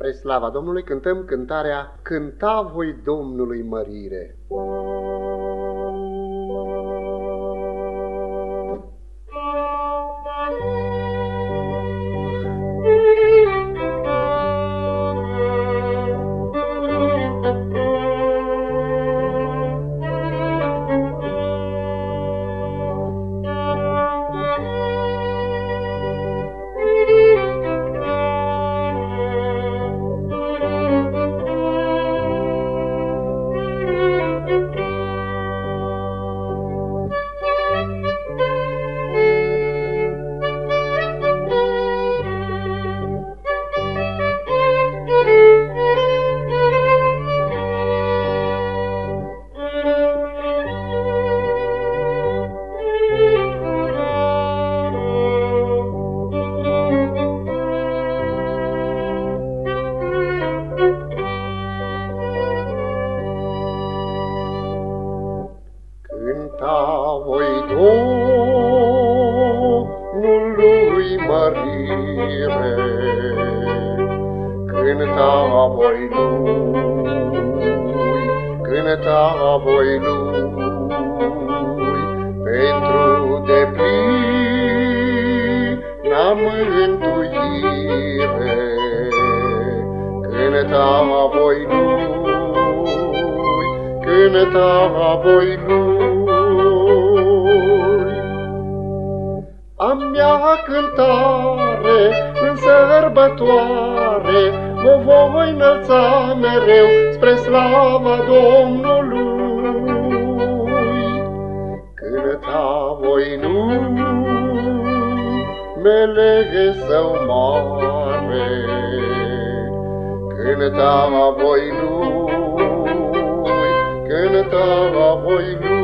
Spre slava Domnului cântăm cântarea Cânta voi Domnului mărire. Voi Domnului mărire, Cânta voi lui, cânta voi lui, Pentru deplină mântuire, Cânta voi lui, cânta voi lui, mea cântare în sărbătoare o voi înălța mereu spre slava Domnului. Cânta voi numele său mare, Cânta voi lui, cânta voi lui,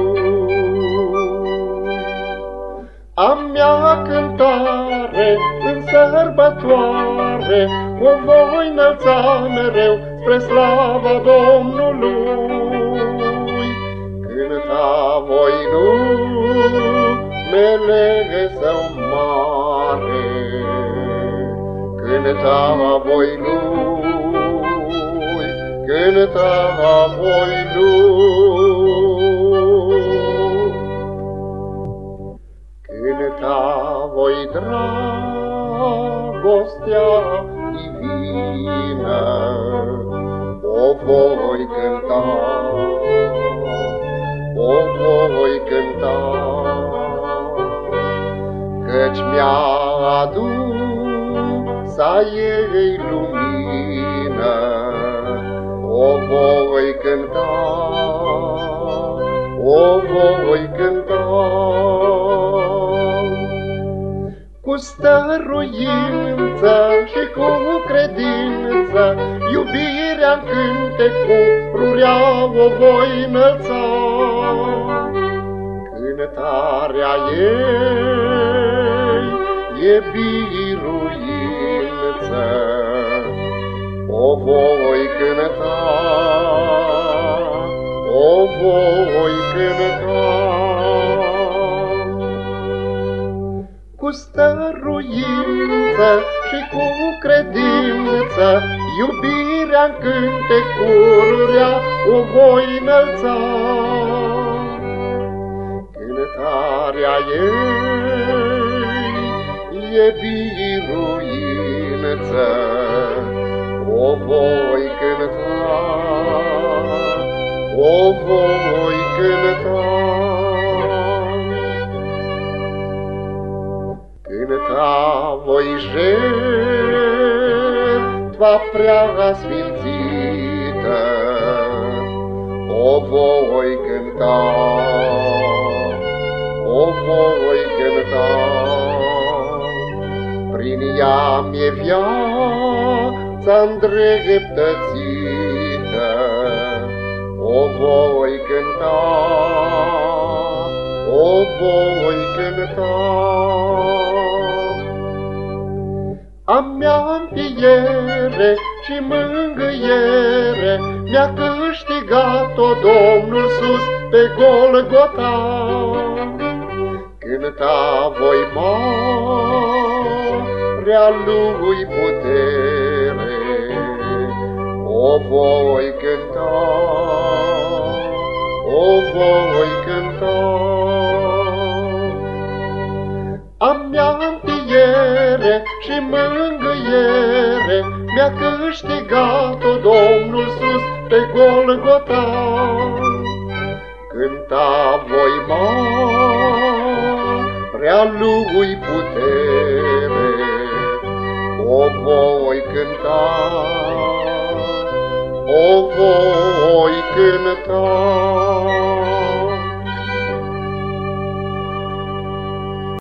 a mea cântare în sărbătoare o voi înălța mereu spre slava Domnului. Cânta voi numele său mare, cânta voi lui, cânta voi lui. Voi dragostea divină, o voi cânta, o voi cânta, căci mi-a adus a ei lumină, o voi cânta, cu stăruință și cu credință, iubirea în cântecururea o voi înălța. Cântarea ei e biruință, o voi cânta, credință, iubirea în cântecururea o voi înălța. Cântarea ei e biruință, o voi cânta, o voi cânta. Cânta voi jertva prea sfințită, o voi cânta, o voi cânta. Prin ea mi-e viața îndreptățită, o voi cânta, o voi cânta. A mea înfiere și mângâiere Mi-a câștigat-o Domnul sus pe Golgota. Cânta voi marea lui putere, o voi cânta, o voi cânta. Am mea întiere și mângâiere, mi-a câștigat-o Domnul sus pe Golgota. Cânta voi marea lui putere, o voi cânta, o voi cânta.